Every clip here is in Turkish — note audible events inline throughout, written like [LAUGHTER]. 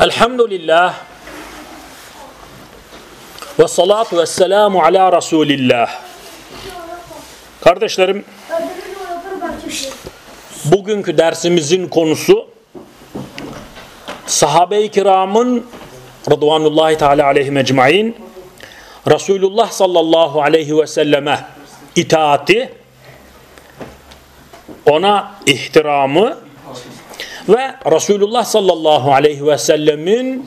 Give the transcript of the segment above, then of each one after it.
Elhamdülillah ve salatu ve selamu ala Resulillah. Kardeşlerim, bugünkü dersimizin konusu sahabe-i kiramın Rıdvanullahi Teala aleyhi mecmain Resulullah sallallahu aleyhi ve selleme itaati ona ihtiramı ve Resulullah sallallahu aleyhi ve sellemin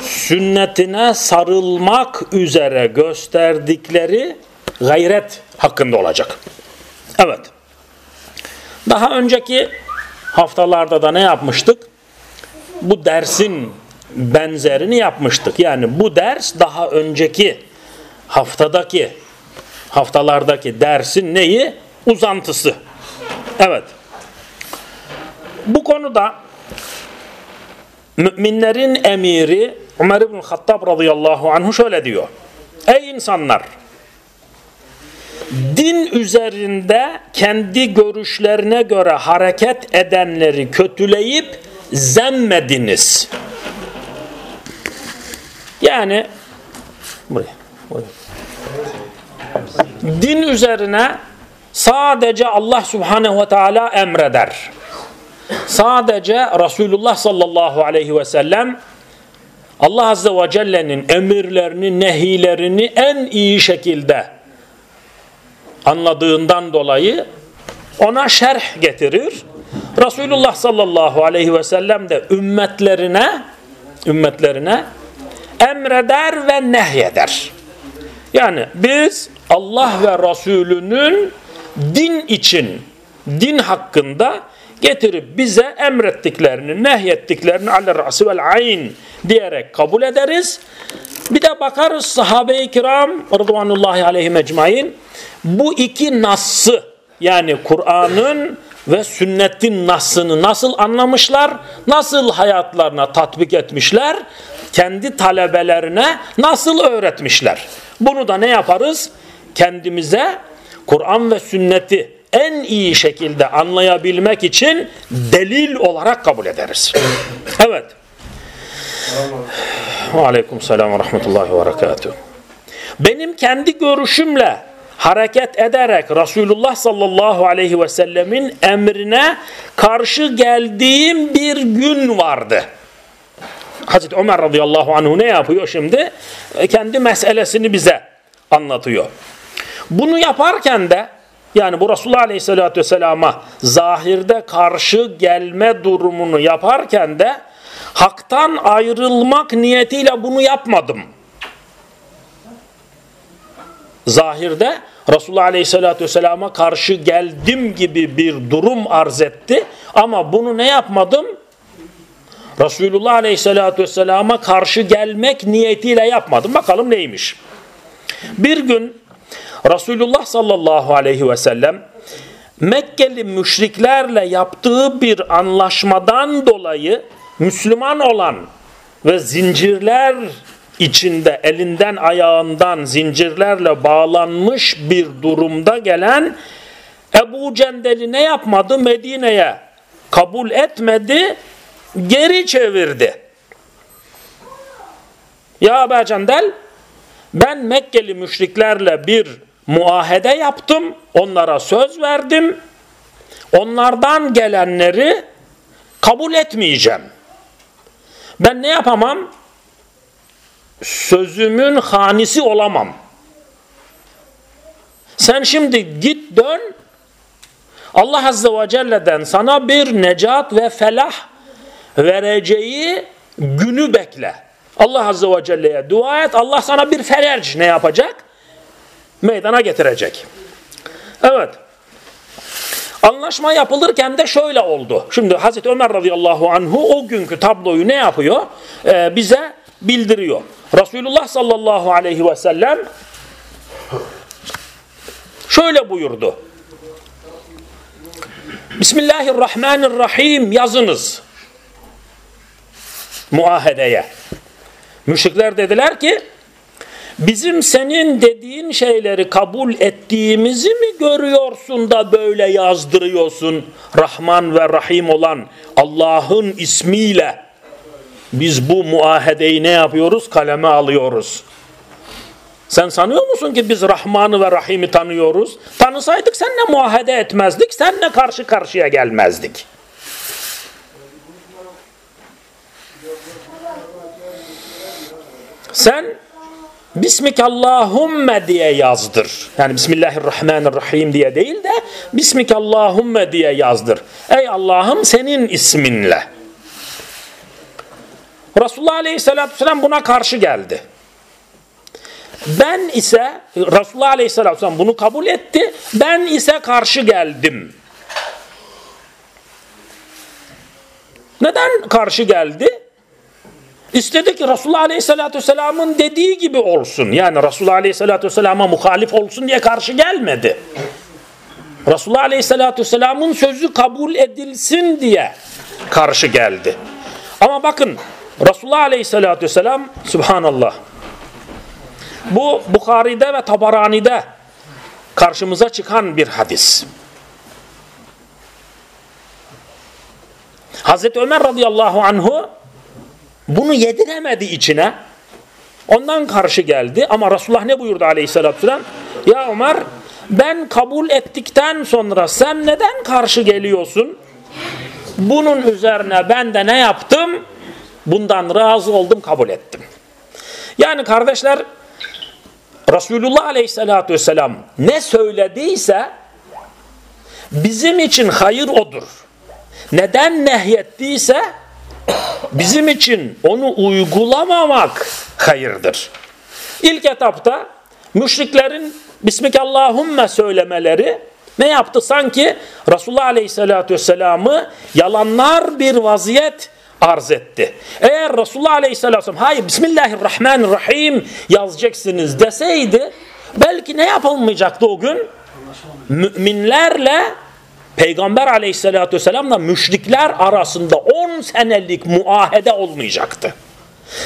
sünnetine sarılmak üzere gösterdikleri gayret hakkında olacak. Evet. Daha önceki haftalarda da ne yapmıştık? Bu dersin benzerini yapmıştık. Yani bu ders daha önceki haftadaki haftalardaki dersin neyi? Uzantısı. Evet. Bu konuda müminlerin emiri Ömer İbn Hattab radıyallahu anhu şöyle diyor. Ey insanlar! Din üzerinde kendi görüşlerine göre hareket edenleri kötüleyip zemmediniz. Yani buraya, buraya. din üzerine sadece Allah subhanehu ve teala emreder. Sadece Resulullah sallallahu aleyhi ve sellem Allah azze ve celle'nin emirlerini, nehilerini en iyi şekilde anladığından dolayı ona şerh getirir. Resulullah sallallahu aleyhi ve sellem de ümmetlerine ümmetlerine emreder ve nehyeder. Yani biz Allah ve Resulünün din için, din hakkında getirip bize emrettiklerini, nehyettiklerini alel ra'si vel ayn diyerek kabul ederiz. Bir de bakarız sahabe-i kiram rıdvanullahi aleyhi mecmain bu iki nassı yani Kur'an'ın ve sünnetin nassını nasıl anlamışlar, nasıl hayatlarına tatbik etmişler, kendi talebelerine nasıl öğretmişler. Bunu da ne yaparız? Kendimize Kur'an ve sünneti en iyi şekilde anlayabilmek için delil olarak kabul ederiz. Evet. Aleyküm selam ve rahmetullahi ve berekatuhu. Benim kendi görüşümle hareket ederek Resulullah sallallahu aleyhi ve sellemin emrine karşı geldiğim bir gün vardı. Hazreti Ömer radıyallahu anhu ne yapıyor şimdi? E, kendi meselesini bize anlatıyor. Bunu yaparken de yani bu Resulullah aleyhissalatü vesselama zahirde karşı gelme durumunu yaparken de haktan ayrılmak niyetiyle bunu yapmadım. Zahirde Resulullah Aleyhisselatü Vesselam'a karşı geldim gibi bir durum arz etti. Ama bunu ne yapmadım? Resulullah Aleyhisselatü Vesselam'a karşı gelmek niyetiyle yapmadım. Bakalım neymiş? Bir gün Resulullah sallallahu aleyhi ve sellem Mekkeli müşriklerle yaptığı bir anlaşmadan dolayı Müslüman olan ve zincirler içinde elinden ayağından zincirlerle bağlanmış bir durumda gelen Ebu Cendel'i ne yapmadı? Medine'ye kabul etmedi, geri çevirdi. Ya Ebu Cendel ben Mekkeli müşriklerle bir muahede yaptım, onlara söz verdim, onlardan gelenleri kabul etmeyeceğim. Ben ne yapamam? Sözümün hanisi olamam. Sen şimdi git dön, Allah Azze ve Celle'den sana bir necat ve felah vereceği günü bekle. Allah Azze ve Celle'ye dua et. Allah sana bir felerc ne yapacak? Meydana getirecek. Evet. Anlaşma yapılırken de şöyle oldu. Şimdi Hazreti Ömer radıyallahu anhu o günkü tabloyu ne yapıyor? Ee, bize bildiriyor. Resulullah sallallahu aleyhi ve sellem şöyle buyurdu. Bismillahirrahmanirrahim yazınız. Muahedeye. Müşrikler dediler ki bizim senin dediğin şeyleri kabul ettiğimizi mi görüyorsun da böyle yazdırıyorsun? Rahman ve Rahim olan Allah'ın ismiyle biz bu muahedeyi ne yapıyoruz? Kaleme alıyoruz. Sen sanıyor musun ki biz Rahman'ı ve Rahim'i tanıyoruz? Tanısaydık seninle muahede etmezdik, seninle karşı karşıya gelmezdik. Sen Bismikallahümme diye yazdır. Yani Bismillahirrahmanirrahim diye değil de Bismikallahümme diye yazdır. Ey Allah'ım senin isminle. Resulullah Aleyhisselatü Vesselam buna karşı geldi. Ben ise Resulullah Aleyhisselatü Vesselam bunu kabul etti. Ben ise karşı geldim. Neden karşı geldi? İstedi ki Resulullah Aleyhisselatü Vesselam'ın dediği gibi olsun. Yani Resulullah Aleyhisselatü Vesselam'a muhalif olsun diye karşı gelmedi. Resulullah Aleyhisselatü Vesselam'ın sözü kabul edilsin diye karşı geldi. Ama bakın Resulullah Aleyhisselatü Vesselam Subhanallah bu Bukhari'de ve Tabarani'de karşımıza çıkan bir hadis. Hazreti Ömer radıyallahu anhu bunu yediremedi içine. Ondan karşı geldi ama Resulullah ne buyurdu aleyhissalatü vesselam? Ya Ömer ben kabul ettikten sonra sen neden karşı geliyorsun? Bunun üzerine ben de ne yaptım? Bundan razı oldum kabul ettim. Yani kardeşler Resulullah aleyhissalatü vesselam ne söylediyse bizim için hayır odur. Neden nehyettiyse bizim için onu uygulamamak hayırdır. İlk etapta müşriklerin Bismikallahümme söylemeleri ne yaptı? Sanki Resulullah Aleyhisselatü Vesselam'ı yalanlar bir vaziyet arz etti. Eğer Resulullah Aleyhisselatü Vesselam hayır Bismillahirrahmanirrahim yazacaksınız deseydi belki ne yapılmayacaktı o gün? Müminlerle Peygamber aleyhissalatü vesselamla müşrikler arasında 10 senelik muahede olmayacaktı.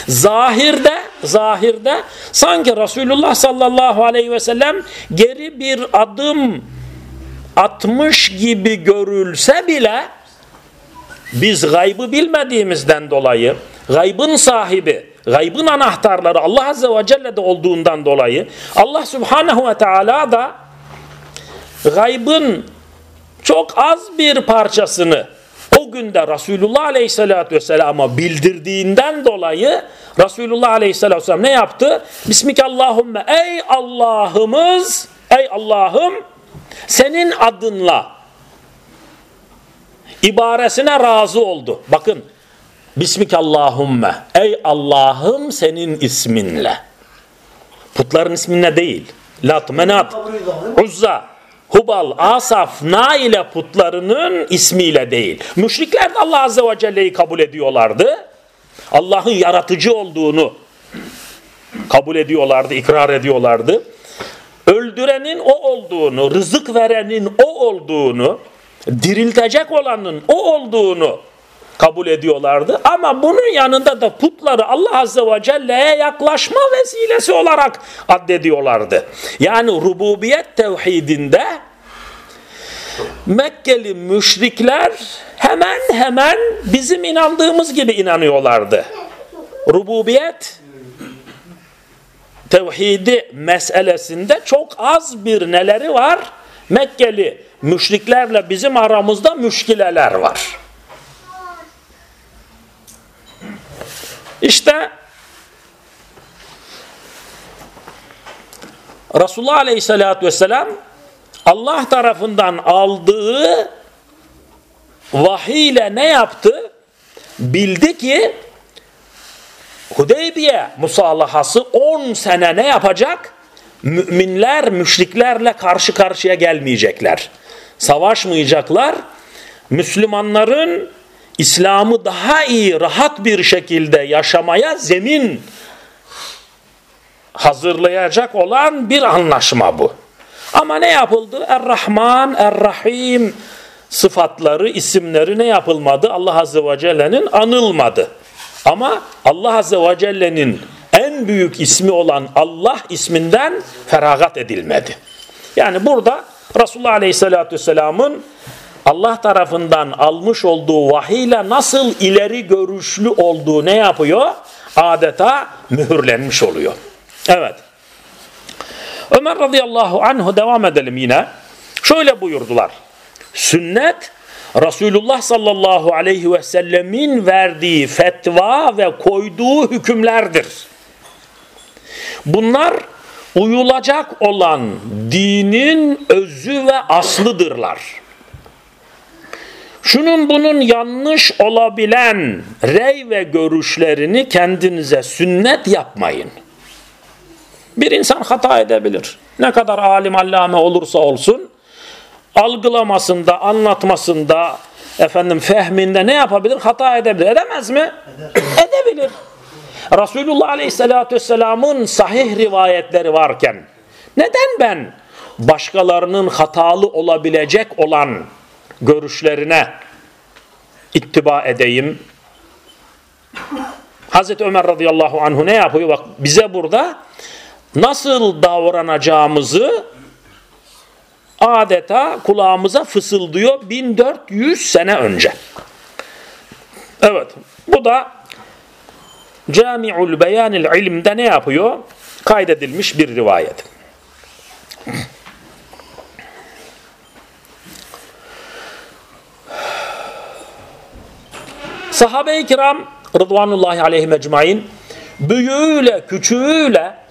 Zahirde, zahirde sanki Resulullah sallallahu aleyhi ve sellem geri bir adım atmış gibi görülse bile biz gaybı bilmediğimizden dolayı gaybın sahibi, gaybın anahtarları Allah azze ve celle'de olduğundan dolayı Allah subhanehu ve teala da gaybın çok az bir parçasını o günde Resulullah Aleyhisselatü Vesselam'a bildirdiğinden dolayı Resulullah Aleyhisselatü Vesselam ne yaptı? Bismikallahümme ey Allah'ımız ey Allah'ım senin adınla ibaresine razı oldu. Bakın Bismikallahümme ey Allah'ım senin isminle. Putların isminle değil. Lat, Menat, Uzza, Hubal, Asaf, Naile putlarının ismiyle değil. Müşrikler de Allah Azze ve Celle'yi kabul ediyorlardı. Allah'ın yaratıcı olduğunu kabul ediyorlardı, ikrar ediyorlardı. Öldürenin o olduğunu, rızık verenin o olduğunu, diriltecek olanın o olduğunu kabul ediyorlardı. Ama bunun yanında da putları Allah Azze ve Celle'ye yaklaşma vesilesi olarak addediyorlardı. Yani rububiyet tevhidinde Mekkeli müşrikler hemen hemen bizim inandığımız gibi inanıyorlardı. Rububiyet tevhidi meselesinde çok az bir neleri var? Mekkeli müşriklerle bizim aramızda müşkileler var. İşte Resulullah Aleyhisselatü Vesselam Allah tarafından aldığı vahiy ile ne yaptı? Bildi ki Hudeybiye musallahası 10 sene ne yapacak? Müminler müşriklerle karşı karşıya gelmeyecekler. Savaşmayacaklar. Müslümanların İslam'ı daha iyi, rahat bir şekilde yaşamaya zemin hazırlayacak olan bir anlaşma bu. Ama ne yapıldı? Er-Rahman, Er-Rahim sıfatları, isimleri ne yapılmadı? Allah Azze ve Celle'nin anılmadı. Ama Allah Azze ve Celle'nin en büyük ismi olan Allah isminden feragat edilmedi. Yani burada Resulullah Aleyhisselatü Vesselam'ın Allah tarafından almış olduğu vahiyle nasıl ileri görüşlü olduğu ne yapıyor? Adeta mühürlenmiş oluyor. Evet. Ömer radıyallahu anhu devam edelim yine. Şöyle buyurdular. Sünnet Resulullah sallallahu aleyhi ve sellemin verdiği fetva ve koyduğu hükümlerdir. Bunlar uyulacak olan dinin özü ve aslıdırlar. Şunun bunun yanlış olabilen rey ve görüşlerini kendinize sünnet yapmayın. Bir insan hata edebilir. Ne kadar alim allame olursa olsun algılamasında, anlatmasında, efendim fehminde ne yapabilir? Hata edebilir. Edemez mi? Eder. Edebilir. Resulullah Aleyhisselatü Vesselam'ın sahih rivayetleri varken neden ben başkalarının hatalı olabilecek olan görüşlerine ittiba edeyim? Hazreti Ömer radıyallahu anhu ne yapıyor? Bak bize burada nasıl davranacağımızı adeta kulağımıza fısıldıyor 1400 sene önce. Evet bu da Cami'ul Beyanil İlim'de ne yapıyor? Kaydedilmiş bir rivayet. Sahabe-i kiram Rıdvanullahi aleyhi mecmain büyüğüyle küçüğüyle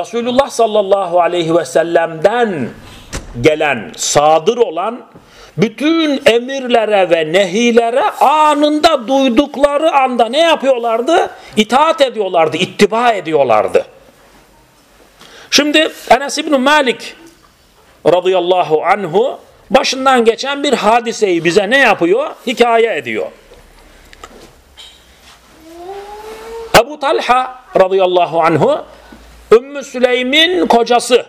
Resulullah sallallahu aleyhi ve sellem'den gelen, sadır olan bütün emirlere ve nehilere anında duydukları anda ne yapıyorlardı? İtaat ediyorlardı, ittiba ediyorlardı. Şimdi Enes İbni Malik radıyallahu anhu başından geçen bir hadiseyi bize ne yapıyor? Hikaye ediyor. Ebu Talha radıyallahu anhu Ümmü Süleym'in kocası.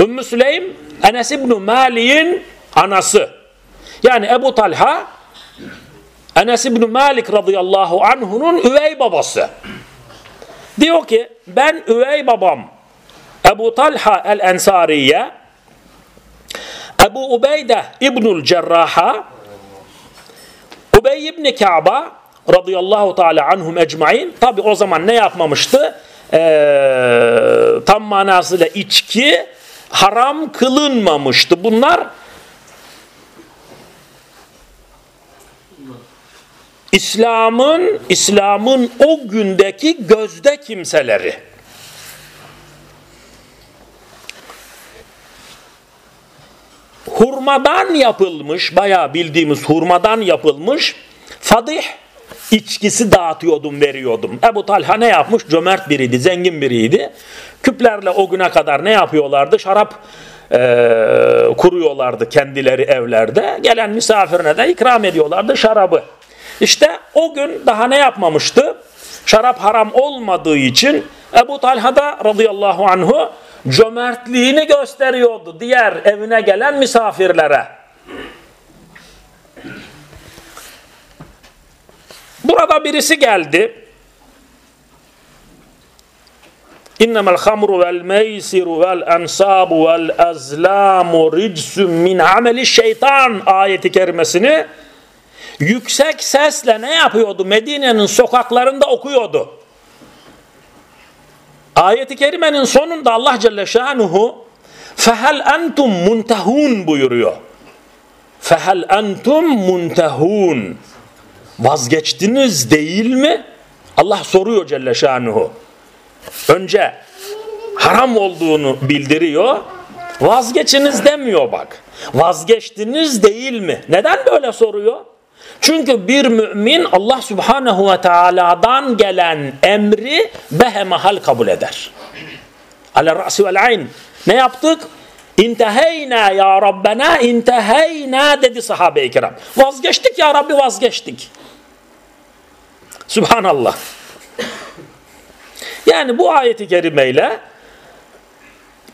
Ümmü Süleym Enes İbni Malik'in anası. Yani Ebu Talha Enes İbni Malik radıyallahu anh'unun üvey babası. Diyor ki ben üvey babam Ebu Talha el-Ensariye Ebu Ubeyde İbnül Cerraha Ubey İbni Ka'ba radıyallahu teala anhum ecmain tabi o zaman ne yapmamıştı? Ee, tam manasıyla içki haram kılınmamıştı. Bunlar İslam'ın İslam'ın o gündeki gözde kimseleri. Hurmadan yapılmış, bayağı bildiğimiz hurmadan yapılmış fadih içkisi dağıtıyordum, veriyordum. Ebu Talha ne yapmış? Cömert biriydi, zengin biriydi. Küplerle o güne kadar ne yapıyorlardı? Şarap e, kuruyorlardı kendileri evlerde. Gelen misafirine de ikram ediyorlardı şarabı. İşte o gün daha ne yapmamıştı? Şarap haram olmadığı için Ebu Talha da radıyallahu anhu cömertliğini gösteriyordu diğer evine gelen misafirlere. Burada birisi geldi. İnnemel hamru vel meysiru vel ensabu vel azlamu ricsun min ameli şeytan ayeti kerimesini yüksek sesle ne yapıyordu? Medine'nin sokaklarında okuyordu. Ayeti kerimenin sonunda Allah Celle Şanuhu fehel entum muntehun buyuruyor. Fehel entum muntehun. Vazgeçtiniz değil mi? Allah soruyor Celle Şanuhu. Önce haram olduğunu bildiriyor. Vazgeçiniz demiyor bak. Vazgeçtiniz değil mi? Neden böyle soruyor? Çünkü bir mümin Allah Subhanahu ve Taala'dan gelen emri behemahal kabul eder. Ale ra'si vel ayn. Ne yaptık? İnteheyna ya Rabbena inteheyna dedi sahabe-i kiram. Vazgeçtik ya Rabbi vazgeçtik. Subhanallah. Yani bu ayeti kerimeyle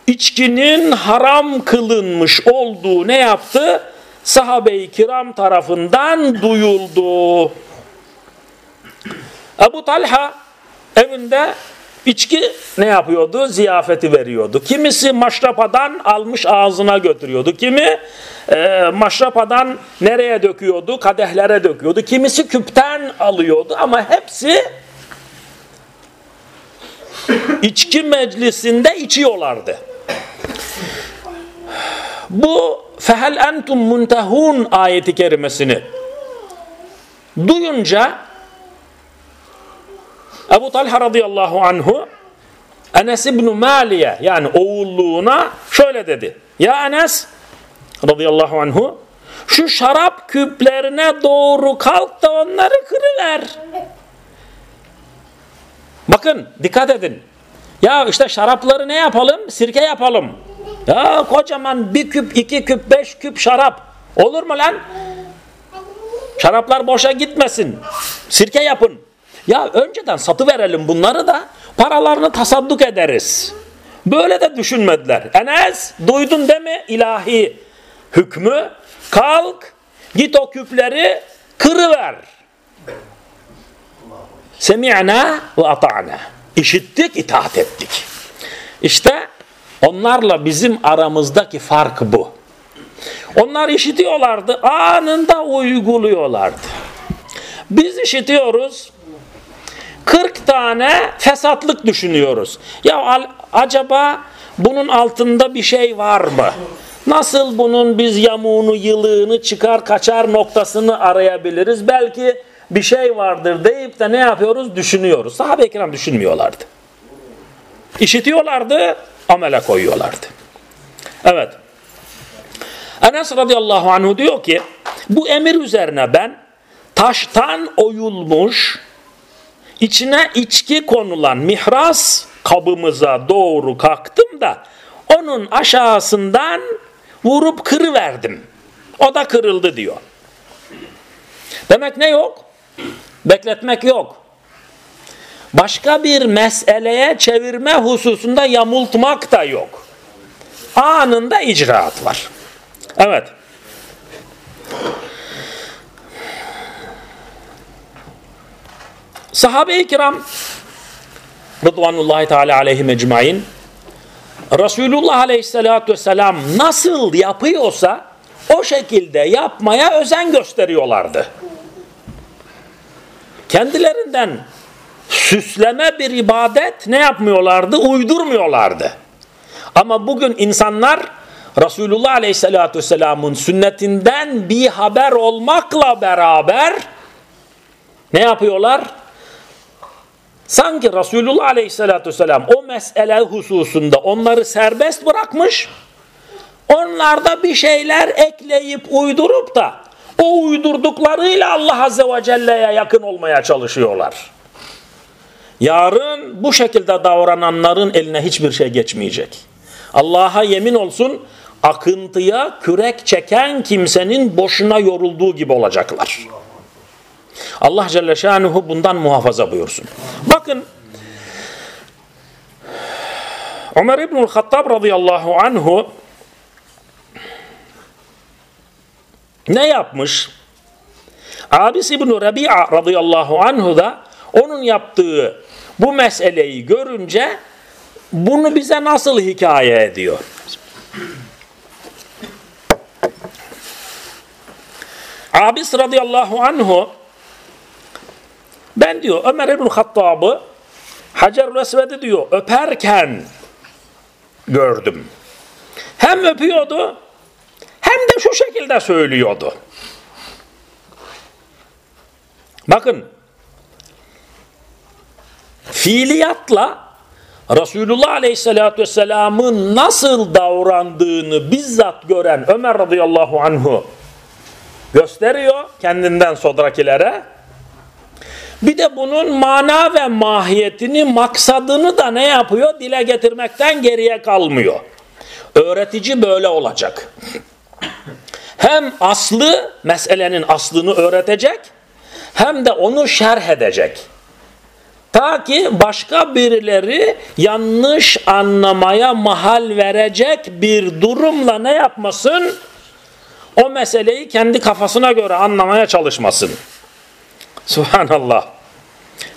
içkinin haram kılınmış olduğu ne yaptı? Sahabe-i kiram tarafından duyuldu. Ebu Talha evinde içki ne yapıyordu? Ziyafeti veriyordu. Kimisi maşrapadan almış ağzına götürüyordu. Kimi e, maşrapadan nereye döküyordu? Kadehlere döküyordu. Kimisi küpten alıyordu ama hepsi içki meclisinde içiyorlardı. Bu fehel entum muntehun ayeti kerimesini duyunca Ebu Talha radıyallahu anhu Enes İbni Maliye yani oğulluğuna şöyle dedi. Ya Enes radıyallahu anhu şu şarap küplerine doğru kalk da onları kırıver. Bakın dikkat edin. Ya işte şarapları ne yapalım? Sirke yapalım. Ya kocaman bir küp, iki küp, beş küp şarap. Olur mu lan? Şaraplar boşa gitmesin. Sirke yapın. Ya önceden satı verelim bunları da paralarını tasadduk ederiz. Böyle de düşünmediler. Enes duydun değil mi ilahi hükmü? Kalk git o küpleri kırıver. Semi'na ve ata'na. İşittik, itaat ettik. İşte onlarla bizim aramızdaki fark bu. Onlar işitiyorlardı, anında uyguluyorlardı. Biz işitiyoruz, 40 tane fesatlık düşünüyoruz. Ya acaba bunun altında bir şey var mı? Nasıl bunun biz yamuğunu, yılığını çıkar kaçar noktasını arayabiliriz? Belki bir şey vardır deyip de ne yapıyoruz? Düşünüyoruz. Sahabe-i kiram düşünmüyorlardı. İşitiyorlardı, amele koyuyorlardı. Evet. Enes radıyallahu anhu diyor ki bu emir üzerine ben taştan oyulmuş içine içki konulan mihras kabımıza doğru kalktım da onun aşağısından vurup kırıverdim. O da kırıldı diyor. Demek ne yok? Bekletmek yok. Başka bir meseleye çevirme hususunda yamultmak da yok. Anında icraat var. Evet. Sahabe-i kiram Rıdvanullahi Teala aleyhi mecmain Resulullah Aleyhisselatü Vesselam nasıl yapıyorsa o şekilde yapmaya özen gösteriyorlardı. Kendilerinden süsleme bir ibadet ne yapmıyorlardı? Uydurmuyorlardı. Ama bugün insanlar Resulullah Aleyhisselatü Vesselam'ın sünnetinden bir haber olmakla beraber ne yapıyorlar? Sanki Resulullah Aleyhisselatü Vesselam o mesele hususunda onları serbest bırakmış, onlar da bir şeyler ekleyip uydurup da o uydurduklarıyla Allah Azze ve Celle'ye yakın olmaya çalışıyorlar. Yarın bu şekilde davrananların eline hiçbir şey geçmeyecek. Allah'a yemin olsun akıntıya kürek çeken kimsenin boşuna yorulduğu gibi olacaklar. Allah Celle Şanuhu bundan muhafaza buyursun. Bakın Ömer İbnül Hattab radıyallahu anhu ne yapmış? Abis İbn-i Rabi'a radıyallahu anhu da onun yaptığı bu meseleyi görünce bunu bize nasıl hikaye ediyor? Abis radıyallahu anhu ben diyor Ömer İbn Hattab'ı Hacer-ül diyor öperken gördüm. Hem öpüyordu hem de şu şekilde söylüyordu. Bakın fiiliyatla Resulullah Aleyhisselatü Vesselam'ın nasıl davrandığını bizzat gören Ömer radıyallahu anhu gösteriyor kendinden sonrakilere. Bir de bunun mana ve mahiyetini, maksadını da ne yapıyor? Dile getirmekten geriye kalmıyor. Öğretici böyle olacak. Hem aslı, meselenin aslını öğretecek, hem de onu şerh edecek. Ta ki başka birileri yanlış anlamaya mahal verecek bir durumla ne yapmasın? O meseleyi kendi kafasına göre anlamaya çalışmasın. Subhanallah.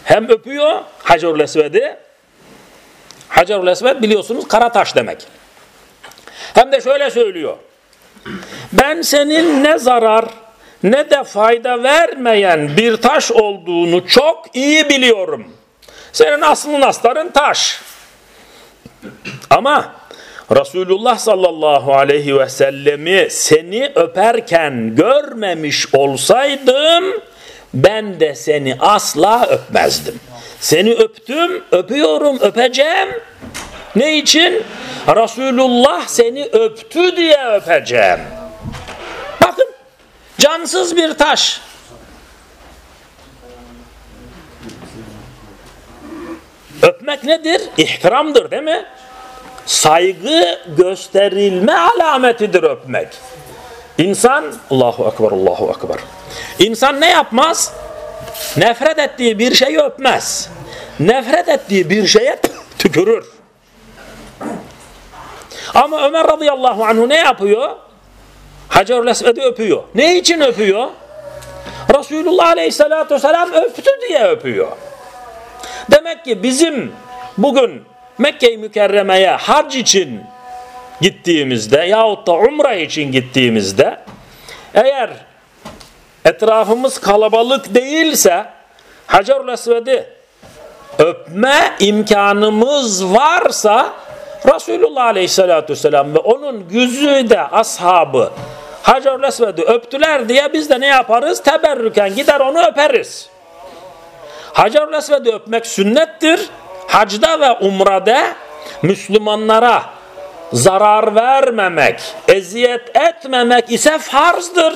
Hem öpüyor Hacerul Esved'i. Hacerul Esved biliyorsunuz kara taş demek. Hem de şöyle söylüyor. Ben senin ne zarar ne de fayda vermeyen bir taş olduğunu çok iyi biliyorum. Senin aslın astarın taş. Ama Resulullah sallallahu aleyhi ve sellemi seni öperken görmemiş olsaydım ben de seni asla öpmezdim. Seni öptüm, öpüyorum, öpeceğim. Ne için? Resulullah seni öptü diye öpeceğim. Bakın cansız bir taş. Öpmek nedir? İhtiramdır değil mi? Saygı gösterilme alametidir öpmek. İnsan Allahu Ekber Allahu Ekber. İnsan ne yapmaz? Nefret ettiği bir şeyi öpmez. Nefret ettiği bir şeye [COUGHS] tükürür. Ama Ömer radıyallahu anhu ne yapıyor? Hacerül Esved'i öpüyor. Ne için öpüyor? Resulullah aleyhissalatü vesselam öptü diye öpüyor. Demek ki bizim bugün Mekke-i Mükerreme'ye hac için gittiğimizde yahut da umre için gittiğimizde eğer etrafımız kalabalık değilse Hacerül Esved'i öpme imkanımız varsa Resulullah Aleyhisselatü Vesselam ve onun güzide ashabı Hacerül Esved'i öptüler diye biz de ne yaparız? Teberrüken gider onu öperiz. Hacerül Esved'i öpmek sünnettir. Hacda ve umrada Müslümanlara zarar vermemek, eziyet etmemek ise farzdır.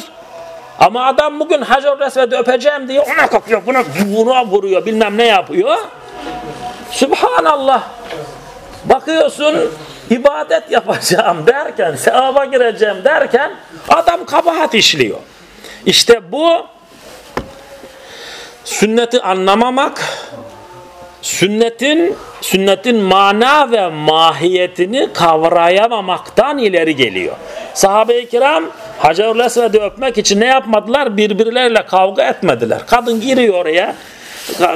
Ama adam bugün Hacer Esved'i öpeceğim diye ona kapıyor, buna, buna vuruyor, bilmem ne yapıyor. Subhanallah. Bakıyorsun ibadet yapacağım derken, sevaba gireceğim derken adam kabahat işliyor. İşte bu sünneti anlamamak, sünnetin sünnetin mana ve mahiyetini kavrayamamaktan ileri geliyor. Sahabe-i kiram Hacerül Esved'i öpmek için ne yapmadılar? Birbirleriyle kavga etmediler. Kadın giriyor oraya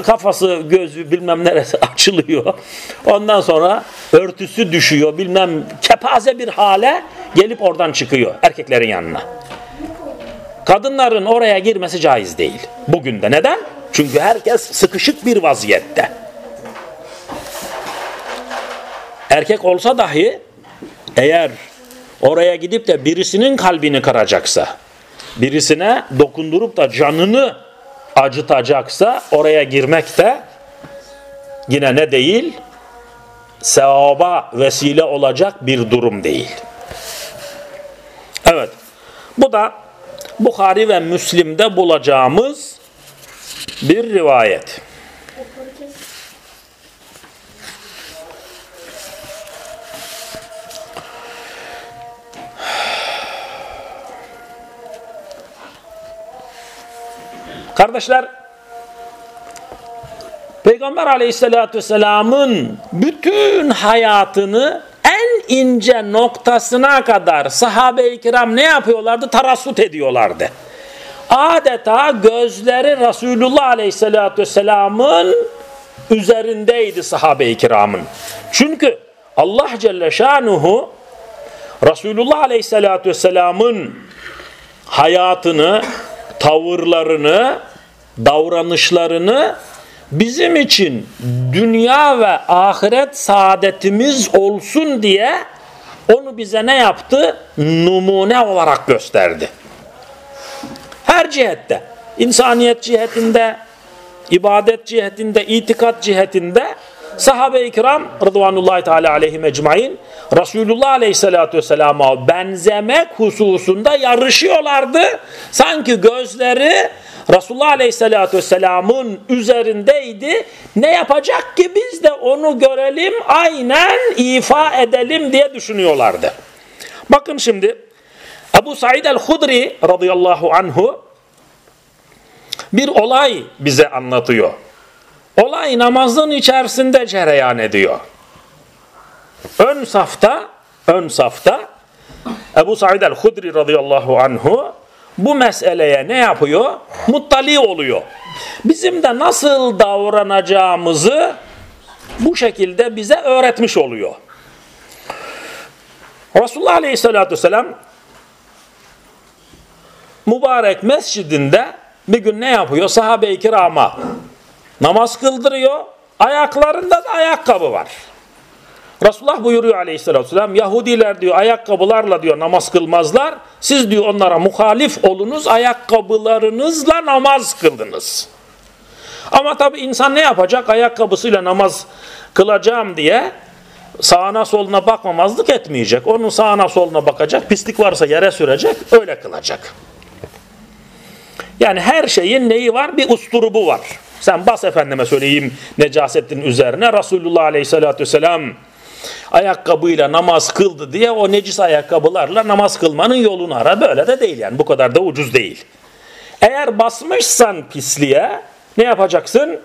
kafası gözü bilmem neresi [LAUGHS] açılıyor. Ondan sonra örtüsü düşüyor bilmem kepaze bir hale gelip oradan çıkıyor erkeklerin yanına. Kadınların oraya girmesi caiz değil. Bugün de neden? Çünkü herkes sıkışık bir vaziyette. Erkek olsa dahi eğer oraya gidip de birisinin kalbini kıracaksa, birisine dokundurup da canını acıtacaksa oraya girmek de yine ne değil? Sevaba vesile olacak bir durum değil. Evet. Bu da Bukhari ve Müslim'de bulacağımız bir rivayet. Kardeşler Peygamber aleyhissalatü vesselamın bütün hayatını en ince noktasına kadar sahabe-i kiram ne yapıyorlardı? Tarassut ediyorlardı. Adeta gözleri Resulullah aleyhissalatü vesselamın üzerindeydi sahabe-i kiramın. Çünkü Allah Celle Şanuhu Resulullah aleyhissalatü vesselamın hayatını tavırlarını, davranışlarını bizim için dünya ve ahiret saadetimiz olsun diye onu bize ne yaptı? Numune olarak gösterdi. Her cihette, insaniyet cihetinde, ibadet cihetinde, itikat cihetinde sahabe-i kiram rıdvanullahi teala aleyhim ecmain Resulullah aleyhissalatü vesselama benzemek hususunda yarışıyorlardı. Sanki gözleri Resulullah aleyhissalatü vesselamın üzerindeydi. Ne yapacak ki biz de onu görelim aynen ifa edelim diye düşünüyorlardı. Bakın şimdi Ebu Said el-Hudri radıyallahu anhu bir olay bize anlatıyor. Olay namazın içerisinde cereyan ediyor. Ön safta, ön safta Ebu Said el-Hudri radıyallahu anhu bu meseleye ne yapıyor? Muttali oluyor. Bizim de nasıl davranacağımızı bu şekilde bize öğretmiş oluyor. Resulullah Aleyhisselatü Vesselam mübarek mescidinde bir gün ne yapıyor? Sahabe-i kirama namaz kıldırıyor. Ayaklarında da ayakkabı var. Resulullah buyuruyor aleyhissalatü vesselam Yahudiler diyor ayakkabılarla diyor namaz kılmazlar. Siz diyor onlara muhalif olunuz ayakkabılarınızla namaz kıldınız. Ama tabi insan ne yapacak? Ayakkabısıyla namaz kılacağım diye sağına soluna bakmamazlık etmeyecek. Onun sağına soluna bakacak. Pislik varsa yere sürecek. Öyle kılacak. Yani her şeyin neyi var? Bir usturubu var. Sen bas efendime söyleyeyim necasetin üzerine. Resulullah aleyhissalatü vesselam ayakkabıyla namaz kıldı diye o necis ayakkabılarla namaz kılmanın yolunu ara. Böyle de değil yani bu kadar da ucuz değil. Eğer basmışsan pisliğe ne yapacaksın?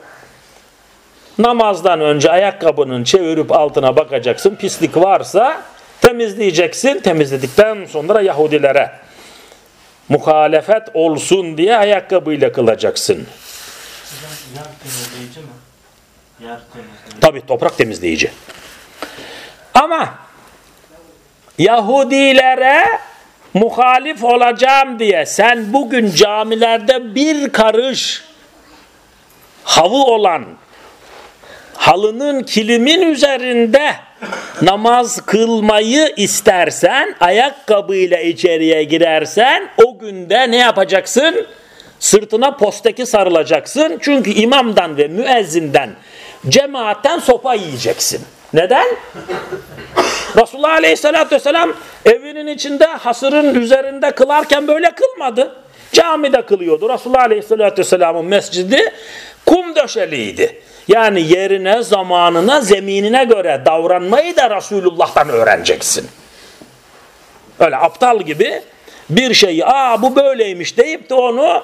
Namazdan önce ayakkabının çevirip altına bakacaksın. Pislik varsa temizleyeceksin. Temizledikten sonra Yahudilere muhalefet olsun diye ayakkabıyla kılacaksın. Yer temizleyici mi? Yer temizleyici. Tabi toprak temizleyici. Ama Yahudilere muhalif olacağım diye sen bugün camilerde bir karış havı olan halının kilimin üzerinde namaz kılmayı istersen ayakkabıyla içeriye girersen o günde ne yapacaksın? Sırtına posteki sarılacaksın. Çünkü imamdan ve müezzinden cemaatten sopa yiyeceksin. Neden? [LAUGHS] Resulullah Aleyhisselatü Vesselam evinin içinde hasırın üzerinde kılarken böyle kılmadı. Camide kılıyordu. Resulullah Aleyhisselatü Vesselam'ın mescidi kum döşeliydi. Yani yerine, zamanına, zeminine göre davranmayı da Resulullah'tan öğreneceksin. Öyle aptal gibi bir şeyi aa bu böyleymiş deyip de onu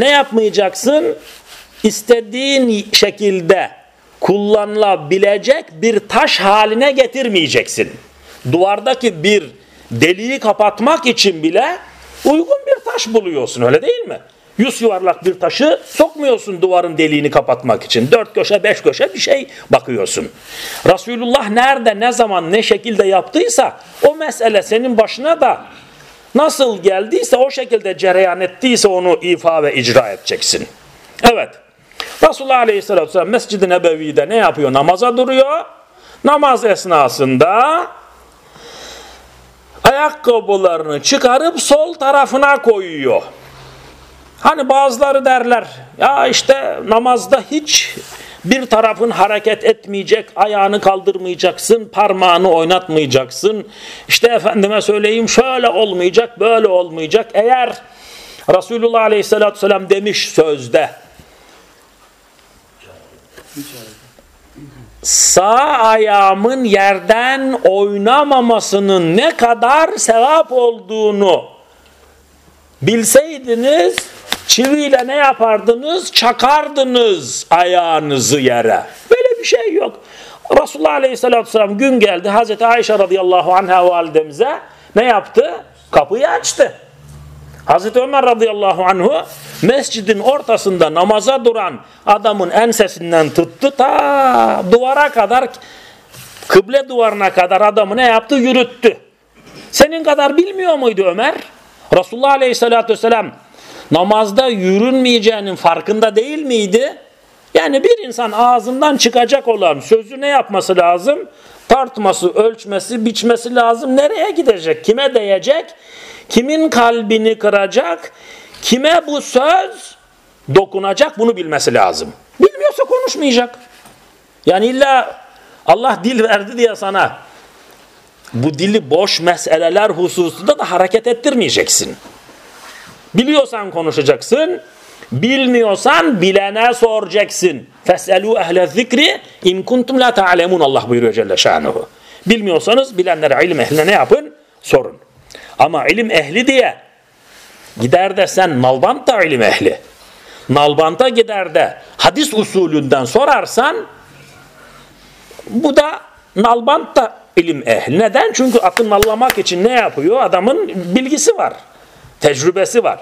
ne yapmayacaksın? İstediğin şekilde kullanılabilecek bir taş haline getirmeyeceksin. Duvardaki bir deliği kapatmak için bile uygun bir taş buluyorsun öyle değil mi? Yüz yuvarlak bir taşı sokmuyorsun duvarın deliğini kapatmak için. Dört köşe beş köşe bir şey bakıyorsun. Resulullah nerede ne zaman ne şekilde yaptıysa o mesele senin başına da nasıl geldiyse o şekilde cereyan ettiyse onu ifa ve icra edeceksin. Evet. Resulullah Aleyhisselatü Vesselam Mescid-i Nebevi'de ne yapıyor? Namaza duruyor. Namaz esnasında ayakkabılarını çıkarıp sol tarafına koyuyor. Hani bazıları derler ya işte namazda hiç bir tarafın hareket etmeyecek, ayağını kaldırmayacaksın, parmağını oynatmayacaksın. İşte efendime söyleyeyim şöyle olmayacak, böyle olmayacak. Eğer Resulullah Aleyhisselatü Vesselam demiş sözde sağ ayağımın yerden oynamamasının ne kadar sevap olduğunu bilseydiniz çiviyle ne yapardınız? Çakardınız ayağınızı yere. Böyle bir şey yok. Resulullah Aleyhisselatü Vesselam gün geldi Hazreti Ayşe radıyallahu anha validemize ne yaptı? Kapıyı açtı. Hazreti Ömer radıyallahu anhu mescidin ortasında namaza duran adamın ensesinden tuttu ta duvara kadar kıble duvarına kadar adamı ne yaptı? Yürüttü. Senin kadar bilmiyor muydu Ömer? Resulullah aleyhissalatü vesselam namazda yürünmeyeceğinin farkında değil miydi? Yani bir insan ağzından çıkacak olan sözü ne yapması lazım? Tartması, ölçmesi, biçmesi lazım. Nereye gidecek? Kime değecek? Kimin kalbini kıracak? Kime bu söz dokunacak? Bunu bilmesi lazım. Bilmiyorsa konuşmayacak. Yani illa Allah dil verdi diye sana bu dili boş meseleler hususunda da hareket ettirmeyeceksin. Biliyorsan konuşacaksın. Bilmiyorsan bilene soracaksın. Feselu ehle zikri in kuntum la ta'lemun Allah buyuruyor Celle Şanuhu. Bilmiyorsanız bilenlere ilim ehline ne yapın? Sorun. Ama ilim ehli diye gider de sen nalbant ilim ehli. Nalbanta gider de hadis usulünden sorarsan bu da nalbant da ilim ehli. Neden? Çünkü atı nallamak için ne yapıyor? Adamın bilgisi var. Tecrübesi var.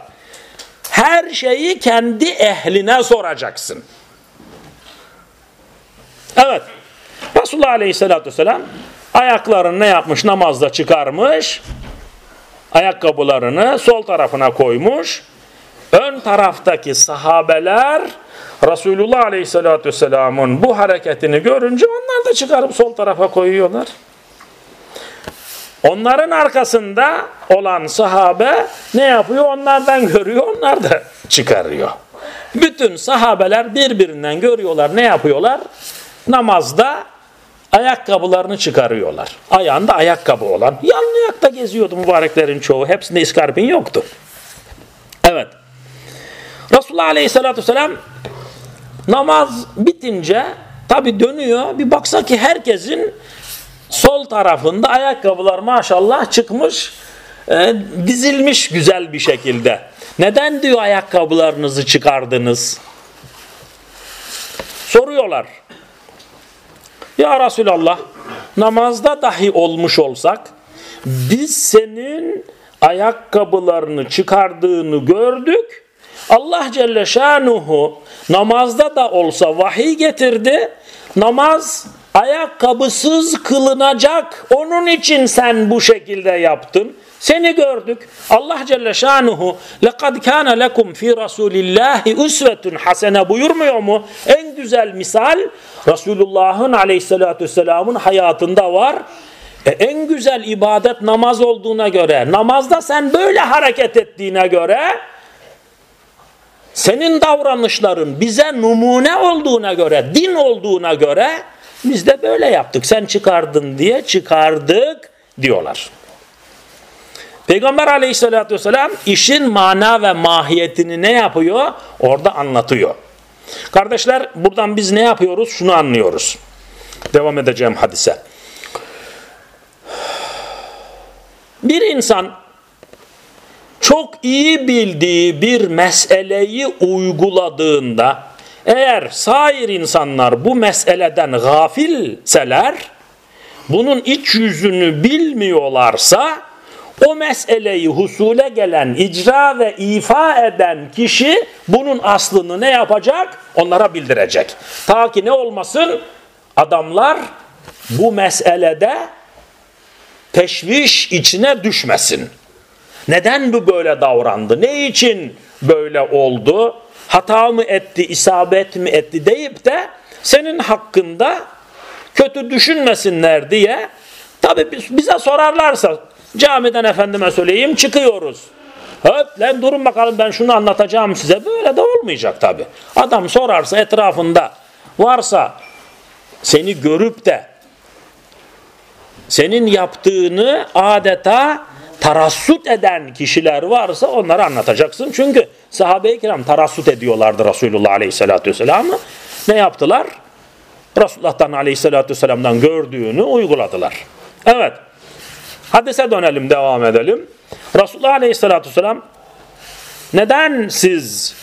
Her şeyi kendi ehline soracaksın. Resulullah Aleyhisselatü Vesselam ayaklarını ne yapmış? Namazda çıkarmış. Ayakkabılarını sol tarafına koymuş. Ön taraftaki sahabeler Resulullah Aleyhisselatü Vesselam'ın bu hareketini görünce onlar da çıkarıp sol tarafa koyuyorlar. Onların arkasında olan sahabe ne yapıyor? Onlardan görüyor, onlar da çıkarıyor. Bütün sahabeler birbirinden görüyorlar. Ne yapıyorlar? Namazda ayakkabılarını çıkarıyorlar. Ayağında ayakkabı olan. Yalın ayakta geziyordu mübareklerin çoğu. Hepsinde iskarpin yoktu. Evet. Resulullah Aleyhisselatü Vesselam namaz bitince tabi dönüyor. Bir baksa ki herkesin sol tarafında ayakkabılar maşallah çıkmış, e, dizilmiş güzel bir şekilde. Neden diyor ayakkabılarınızı çıkardınız? Soruyorlar. Ya Resulallah namazda dahi olmuş olsak biz senin ayakkabılarını çıkardığını gördük. Allah Celle Şanuhu namazda da olsa vahiy getirdi. Namaz ayakkabısız kılınacak. Onun için sen bu şekilde yaptın. Seni gördük. Allah Celle Şanuhu لَقَدْ كَانَ لَكُمْ فِي رَسُولِ اللّٰهِ اُسْوَةٌ hasene buyurmuyor mu? En güzel misal Resulullah'ın aleyhissalatü vesselamın hayatında var. E, en güzel ibadet namaz olduğuna göre, namazda sen böyle hareket ettiğine göre, senin davranışların bize numune olduğuna göre, din olduğuna göre biz de böyle yaptık. Sen çıkardın diye çıkardık diyorlar. Peygamber aleyhissalatü vesselam işin mana ve mahiyetini ne yapıyor? Orada anlatıyor. Kardeşler buradan biz ne yapıyoruz? Şunu anlıyoruz. Devam edeceğim hadise. Bir insan çok iyi bildiği bir meseleyi uyguladığında eğer sair insanlar bu meseleden gafilseler bunun iç yüzünü bilmiyorlarsa o meseleyi husule gelen, icra ve ifa eden kişi bunun aslını ne yapacak? Onlara bildirecek. Ta ki ne olmasın? Adamlar bu meselede teşviş içine düşmesin. Neden bu böyle davrandı? Ne için böyle oldu? Hata mı etti, isabet mi etti deyip de senin hakkında kötü düşünmesinler diye tabi bize sorarlarsa Camiden efendime söyleyeyim çıkıyoruz. Höp lan durun bakalım ben şunu anlatacağım size. Böyle de olmayacak tabi. Adam sorarsa etrafında varsa seni görüp de senin yaptığını adeta tarassut eden kişiler varsa onları anlatacaksın. Çünkü sahabe-i kiram tarassut ediyorlardı Resulullah Aleyhisselatü Vesselam'ı. Ne yaptılar? Resulullah'tan Aleyhisselatü Vesselam'dan gördüğünü uyguladılar. Evet. Hadise dönelim, devam edelim. Resulullah Aleyhisselatü Vesselam neden siz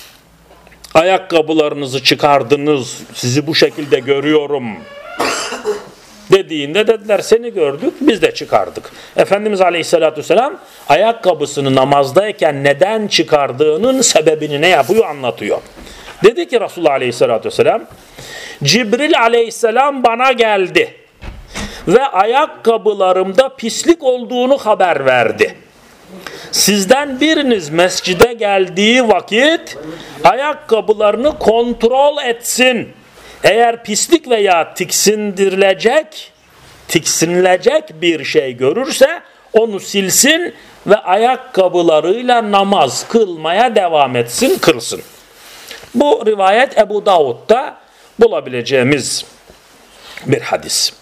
ayakkabılarınızı çıkardınız, sizi bu şekilde görüyorum dediğinde dediler seni gördük biz de çıkardık. Efendimiz Aleyhisselatü Vesselam ayakkabısını namazdayken neden çıkardığının sebebini ne yapıyor anlatıyor. Dedi ki Resulullah Aleyhisselatü Vesselam Cibril Aleyhisselam bana geldi ve ayakkabılarımda pislik olduğunu haber verdi. Sizden biriniz mescide geldiği vakit ayakkabılarını kontrol etsin. Eğer pislik veya tiksindirilecek, tiksinilecek bir şey görürse onu silsin ve ayakkabılarıyla namaz kılmaya devam etsin, kılsın. Bu rivayet Ebu Davud'da bulabileceğimiz bir hadis.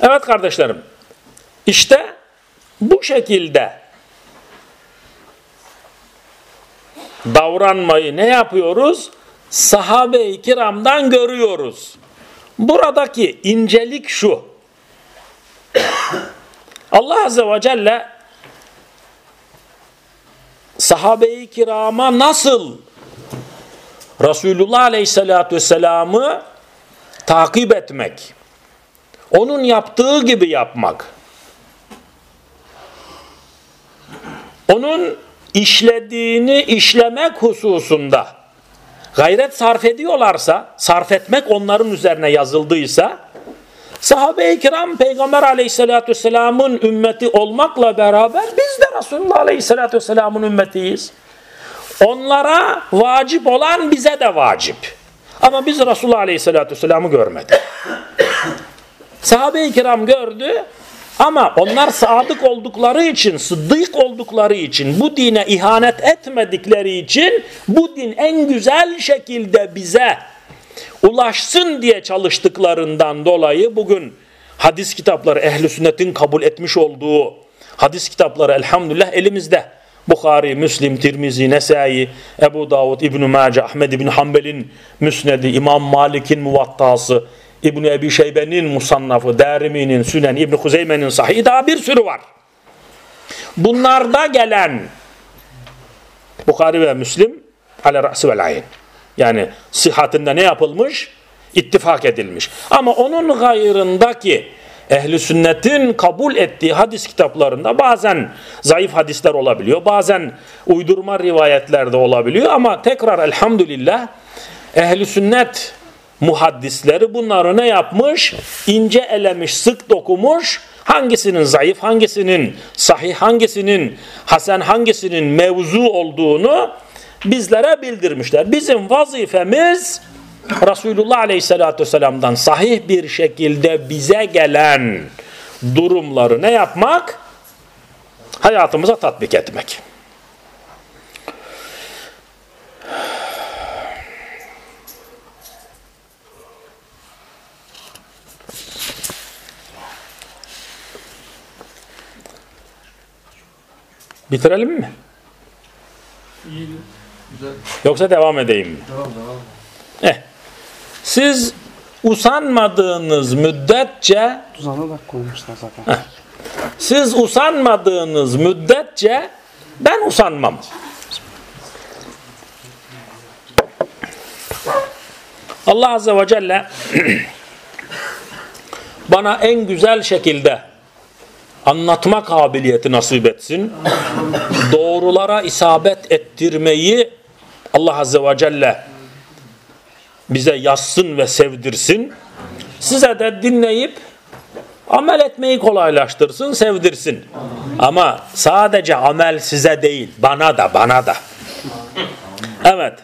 Evet kardeşlerim. İşte bu şekilde davranmayı ne yapıyoruz? Sahabe-i kiramdan görüyoruz. Buradaki incelik şu. [COUGHS] Allah Azze ve Celle sahabe-i kirama nasıl Resulullah Aleyhisselatü Vesselam'ı takip etmek, onun yaptığı gibi yapmak. Onun işlediğini işlemek hususunda gayret sarf ediyorlarsa, sarf etmek onların üzerine yazıldıysa, sahabe-i kiram Peygamber aleyhissalatü vesselamın ümmeti olmakla beraber biz de Resulullah aleyhissalatü vesselamın ümmetiyiz. Onlara vacip olan bize de vacip. Ama biz Resulullah aleyhissalatü vesselam'ı görmedik. Sahabe-i kiram gördü ama onlar sadık oldukları için, sıddık oldukları için, bu dine ihanet etmedikleri için bu din en güzel şekilde bize ulaşsın diye çalıştıklarından dolayı bugün hadis kitapları ehli sünnetin kabul etmiş olduğu hadis kitapları elhamdülillah elimizde. Bukhari, Müslim, Tirmizi, Nesai, Ebu Davud, İbn-i Mace, Ahmed İbn Hanbel'in Müsnedi, İmam Malik'in Muvattası, İbn-i Ebi Şeybe'nin Musannafı, Derimi'nin Sünen, İbn-i Huzeyme'nin Sahih daha bir sürü var. Bunlarda gelen Bukhari ve Müslim ale ra'si vel ayin. Yani sihatinde ne yapılmış? İttifak edilmiş. Ama onun gayrındaki ehli sünnetin kabul ettiği hadis kitaplarında bazen zayıf hadisler olabiliyor. Bazen uydurma rivayetler de olabiliyor. Ama tekrar elhamdülillah ehli sünnet muhaddisleri bunları ne yapmış? İnce elemiş, sık dokumuş. Hangisinin zayıf, hangisinin sahih, hangisinin hasen, hangisinin mevzu olduğunu bizlere bildirmişler. Bizim vazifemiz Resulullah Aleyhisselatü Vesselam'dan sahih bir şekilde bize gelen durumları ne yapmak? Hayatımıza tatbik etmek. Bitirelim mi? İyi. Güzel. Yoksa devam edeyim mi? Devam devam. Eh. Siz usanmadığınız müddetçe Tuzağına da koymuşlar zaten. siz usanmadığınız müddetçe ben usanmam. Allah Azze ve Celle [CLEARS THROAT] bana en güzel şekilde anlatma kabiliyeti nasip etsin. Doğrulara isabet ettirmeyi Allah Azze ve Celle bize yazsın ve sevdirsin. Size de dinleyip amel etmeyi kolaylaştırsın, sevdirsin. Ama sadece amel size değil, bana da, bana da. Evet.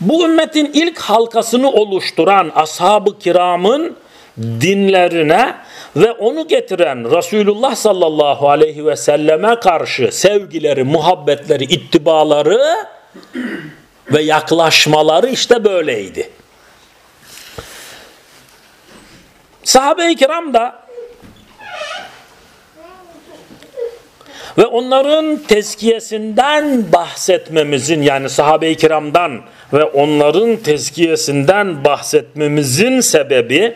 Bu ümmetin ilk halkasını oluşturan ashab-ı kiramın dinlerine ve onu getiren Resulullah sallallahu aleyhi ve selleme karşı sevgileri, muhabbetleri, ittibaları ve yaklaşmaları işte böyleydi. Sahabe-i kiram da ve onların tezkiyesinden bahsetmemizin yani sahabe-i kiramdan ve onların tezkiyesinden bahsetmemizin sebebi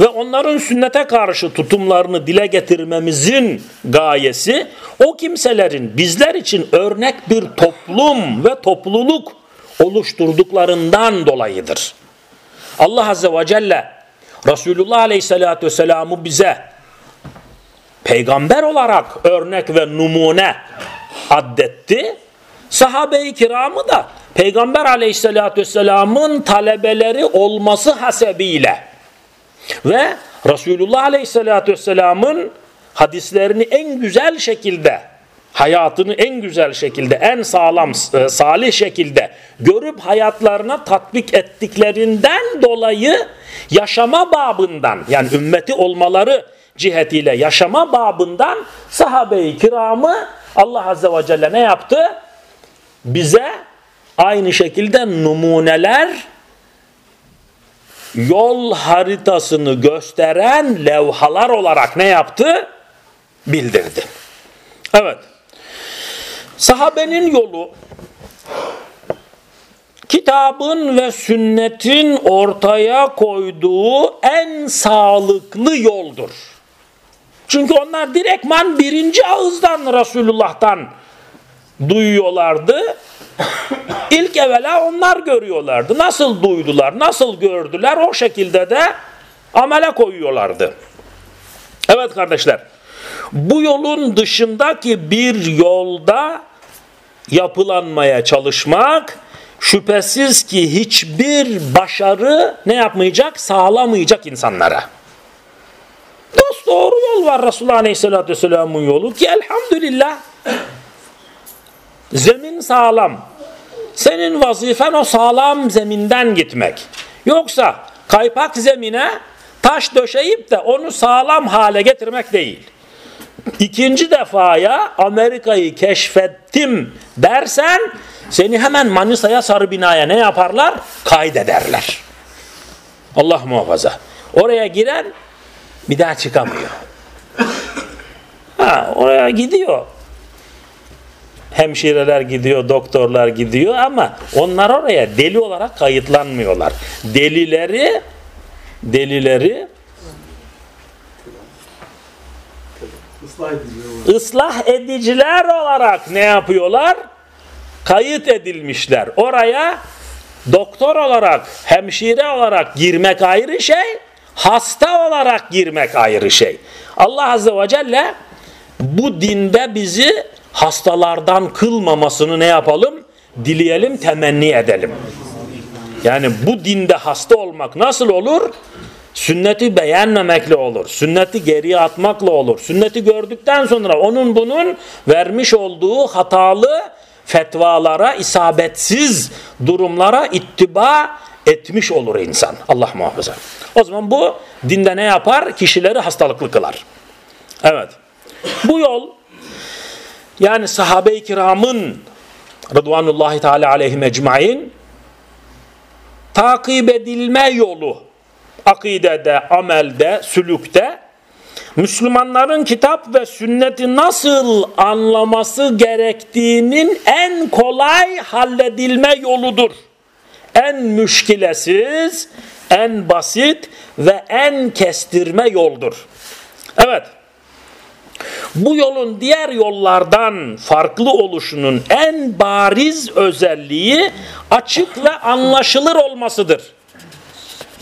ve onların sünnete karşı tutumlarını dile getirmemizin gayesi o kimselerin bizler için örnek bir toplum ve topluluk oluşturduklarından dolayıdır. Allah Azze ve Celle Resulullah Aleyhisselatü Vesselam'ı bize peygamber olarak örnek ve numune addetti. Sahabe-i kiramı da peygamber Aleyhisselatü Vesselam'ın talebeleri olması hasebiyle ve Resulullah Aleyhisselatü Vesselam'ın hadislerini en güzel şekilde, hayatını en güzel şekilde, en sağlam, e, salih şekilde görüp hayatlarına tatbik ettiklerinden dolayı yaşama babından yani ümmeti olmaları cihetiyle yaşama babından sahabe-i kiramı Allah Azze ve Celle ne yaptı? Bize aynı şekilde numuneler yol haritasını gösteren levhalar olarak ne yaptı? Bildirdi. Evet. Sahabenin yolu kitabın ve sünnetin ortaya koyduğu en sağlıklı yoldur. Çünkü onlar direktman birinci ağızdan Resulullah'tan duyuyorlardı. İlk evvela onlar görüyorlardı. Nasıl duydular, nasıl gördüler o şekilde de amele koyuyorlardı. Evet kardeşler, bu yolun dışındaki bir yolda yapılanmaya çalışmak şüphesiz ki hiçbir başarı ne yapmayacak? Sağlamayacak insanlara. Dost doğru yol var Resulullah Aleyhisselatü Vesselam'ın yolu ki elhamdülillah zemin sağlam. Senin vazifen o sağlam zeminden gitmek. Yoksa kaypak zemine taş döşeyip de onu sağlam hale getirmek değil. İkinci defaya Amerika'yı keşfettim dersen seni hemen Manisa'ya sarı binaya ne yaparlar? Kaydederler. Allah muhafaza. Oraya giren bir daha çıkamıyor. Ha, oraya gidiyor. Hemşireler gidiyor, doktorlar gidiyor ama onlar oraya deli olarak kayıtlanmıyorlar. Delileri delileri ıslah ediciler olarak ne yapıyorlar? Kayıt edilmişler. Oraya doktor olarak, hemşire olarak girmek ayrı şey, hasta olarak girmek ayrı şey. Allah Azze ve Celle bu dinde bizi hastalardan kılmamasını ne yapalım? Dileyelim, temenni edelim. Yani bu dinde hasta olmak nasıl olur? Sünneti beğenmemekle olur. Sünneti geriye atmakla olur. Sünneti gördükten sonra onun bunun vermiş olduğu hatalı fetvalara, isabetsiz durumlara ittiba etmiş olur insan. Allah muhafaza. O zaman bu dinde ne yapar? Kişileri hastalıklı kılar. Evet. Bu yol yani sahabe-i kiramın Rıdvanullahi Teala aleyhim ecmain takip edilme yolu akidede, amelde, sülükte Müslümanların kitap ve sünneti nasıl anlaması gerektiğinin en kolay halledilme yoludur. En müşkilesiz, en basit ve en kestirme yoldur. Evet. Bu yolun diğer yollardan farklı oluşunun en bariz özelliği açık ve anlaşılır olmasıdır.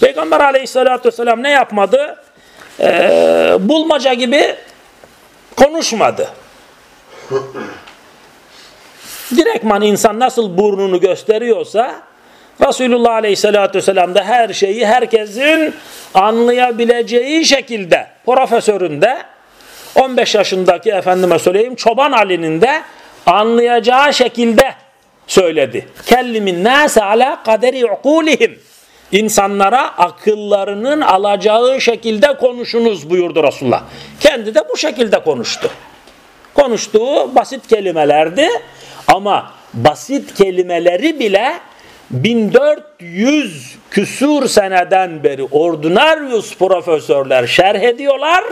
Peygamber aleyhissalatü vesselam ne yapmadı? Ee, bulmaca gibi konuşmadı. Direktman insan nasıl burnunu gösteriyorsa Resulullah aleyhissalatü vesselam da her şeyi herkesin anlayabileceği şekilde profesöründe 15 yaşındaki efendime söyleyeyim Çoban Ali'nin de anlayacağı şekilde söyledi. Kellimin nase ala kaderi ukulihim. İnsanlara akıllarının alacağı şekilde konuşunuz buyurdu Resulullah. Kendi de bu şekilde konuştu. Konuştuğu basit kelimelerdi ama basit kelimeleri bile 1400 küsur seneden beri ordinarius profesörler şerh ediyorlar.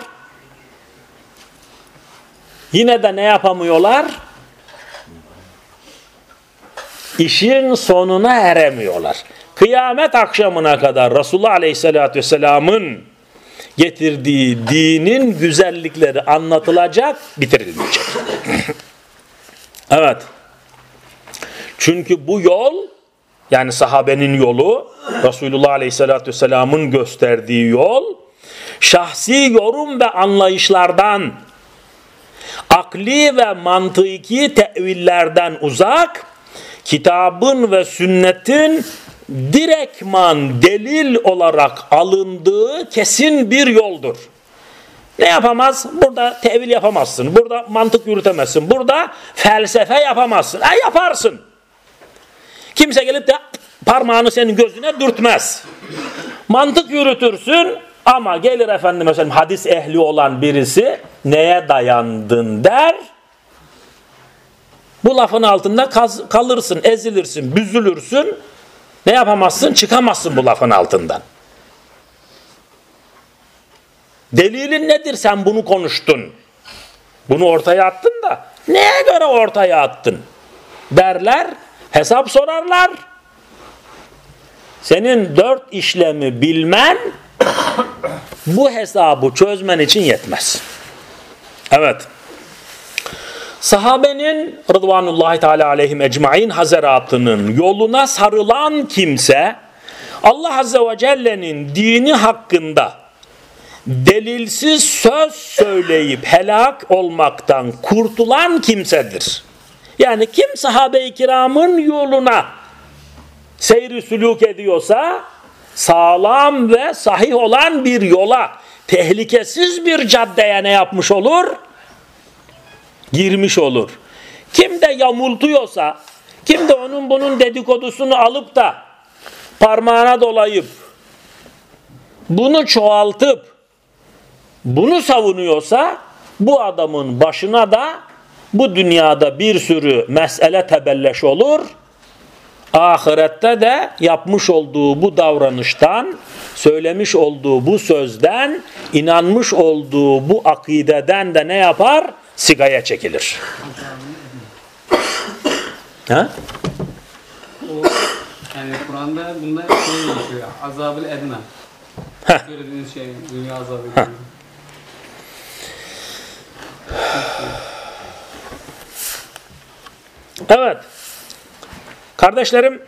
Yine de ne yapamıyorlar? İşin sonuna eremiyorlar. Kıyamet akşamına kadar Resulullah Aleyhisselatü Vesselam'ın getirdiği dinin güzellikleri anlatılacak, bitirilmeyecek. [CLEARS THROAT] evet. Çünkü bu yol yani sahabenin yolu Resulullah Aleyhisselatü Vesselam'ın gösterdiği yol şahsi yorum ve anlayışlardan akli ve mantıki tevillerden uzak kitabın ve sünnetin direktman delil olarak alındığı kesin bir yoldur. Ne yapamaz? Burada tevil yapamazsın. Burada mantık yürütemezsin. Burada felsefe yapamazsın. E yaparsın. Kimse gelip de parmağını senin gözüne dürtmez. Mantık yürütürsün ama gelir efendim mesela hadis ehli olan birisi neye dayandın der. Bu lafın altında kalırsın, ezilirsin, büzülürsün. Ne yapamazsın? Çıkamazsın bu lafın altından. Delilin nedir sen bunu konuştun? Bunu ortaya attın da neye göre ortaya attın? Derler, hesap sorarlar. Senin dört işlemi bilmen [COUGHS] bu hesabı çözmen için yetmez. Evet. Sahabenin Rıdvanullahi Teala aleyhim ecmain hazaratının yoluna sarılan kimse Allah Azze ve Celle'nin dini hakkında delilsiz söz söyleyip helak olmaktan kurtulan kimsedir. Yani kim sahabe-i kiramın yoluna seyri sülük ediyorsa sağlam ve sahih olan bir yola tehlikesiz bir caddeye ne yapmış olur? Girmiş olur. Kim de yamultuyorsa, kim de onun bunun dedikodusunu alıp da parmağına dolayıp bunu çoğaltıp bunu savunuyorsa bu adamın başına da bu dünyada bir sürü mesele tebelleş olur. Ahirette de yapmış olduğu bu davranıştan, söylemiş olduğu bu sözden, inanmış olduğu bu akideden de ne yapar? Sigaya çekilir. ha? O yani Kur'an'da bunda şey geçiyor. Azab-ı edna. Söylediğiniz şey dünya azabı. gibi. Evet. Kardeşlerim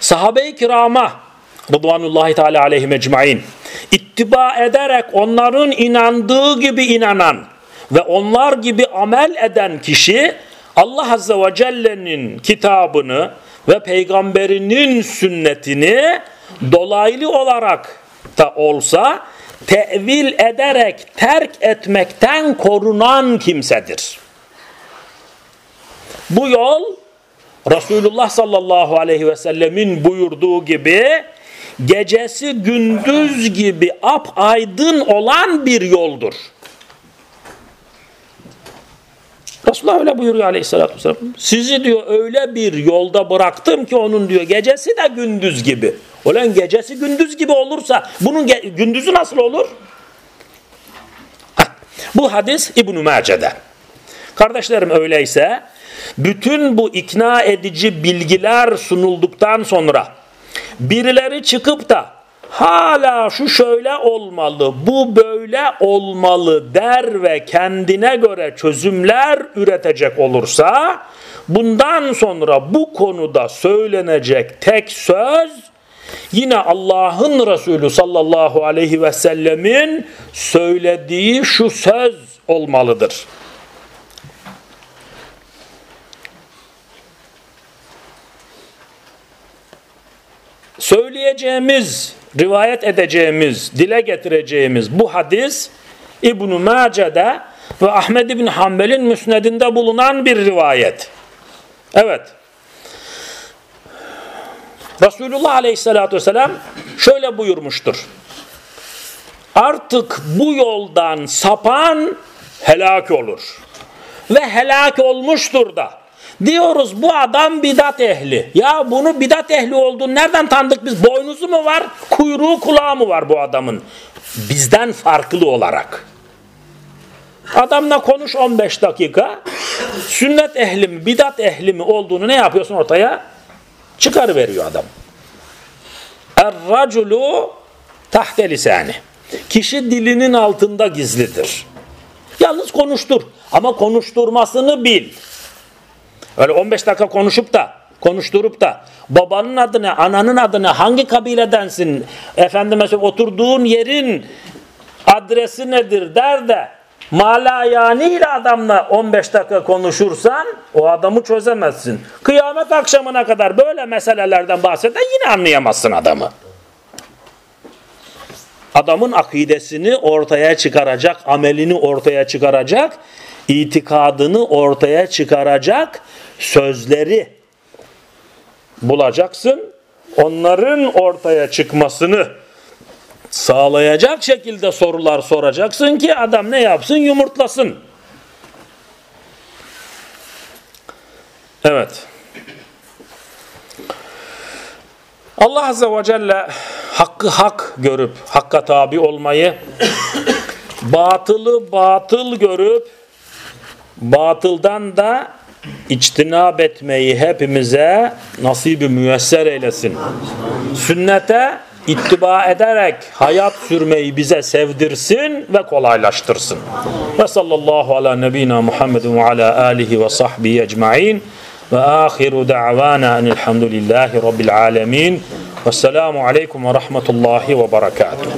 sahabe-i kirama Rıdvanullahi Teala aleyhi mecmain ittiba ederek onların inandığı gibi inanan ve onlar gibi amel eden kişi Allah Azze ve Celle'nin kitabını ve peygamberinin sünnetini dolaylı olarak da olsa tevil ederek terk etmekten korunan kimsedir. Bu yol Resulullah sallallahu aleyhi ve sellemin buyurduğu gibi gecesi gündüz gibi apaydın olan bir yoldur. Resulullah öyle buyuruyor aleyhissalatü vesselam. Sizi diyor öyle bir yolda bıraktım ki onun diyor gecesi de gündüz gibi. Ulan gecesi gündüz gibi olursa bunun gündüzü nasıl olur? Heh, bu hadis İbn-i Mace'de. Kardeşlerim öyleyse bütün bu ikna edici bilgiler sunulduktan sonra birileri çıkıp da hala şu şöyle olmalı, bu böyle olmalı der ve kendine göre çözümler üretecek olursa bundan sonra bu konuda söylenecek tek söz yine Allah'ın Resulü sallallahu aleyhi ve sellemin söylediği şu söz olmalıdır. Söyleyeceğimiz, rivayet edeceğimiz, dile getireceğimiz bu hadis İbn-i Mace'de ve Ahmed İbn Hanbel'in müsnedinde bulunan bir rivayet. Evet. Resulullah Aleyhisselatü Vesselam şöyle buyurmuştur. Artık bu yoldan sapan helak olur. Ve helak olmuştur da. Diyoruz bu adam bidat ehli. Ya bunu bidat ehli olduğunu nereden tanıdık biz? Boynuzu mu var, kuyruğu kulağı mı var bu adamın? Bizden farklı olarak. Adamla konuş 15 dakika. Sünnet ehli mi, bidat ehli mi olduğunu ne yapıyorsun ortaya? Çıkarıveriyor adam. Er-raculu tahte lisani. Kişi dilinin altında gizlidir. Yalnız konuştur. Ama konuşturmasını bil. Öyle 15 dakika konuşup da konuşturup da babanın adını, ananın adını, hangi kabiledensin, efendime oturduğun yerin adresi nedir der de malayani ile adamla 15 dakika konuşursan o adamı çözemezsin. Kıyamet akşamına kadar böyle meselelerden bahseden yine anlayamazsın adamı. Adamın akidesini ortaya çıkaracak, amelini ortaya çıkaracak, itikadını ortaya çıkaracak sözleri bulacaksın. Onların ortaya çıkmasını sağlayacak şekilde sorular soracaksın ki adam ne yapsın yumurtlasın. Evet. Allah Azze ve Celle hakkı hak görüp hakka tabi olmayı batılı batıl görüp batıldan da içtinab etmeyi hepimize nasibi müyesser eylesin. Sünnete ittiba ederek hayat sürmeyi bize sevdirsin ve kolaylaştırsın. Ve sallallahu ala nebina Muhammedin ve ala alihi ve sahbihi ecma'in ve ahiru da'vana enilhamdülillahi rabbil alemin. Vesselamu aleyküm ve rahmetullahi ve berekatuhu.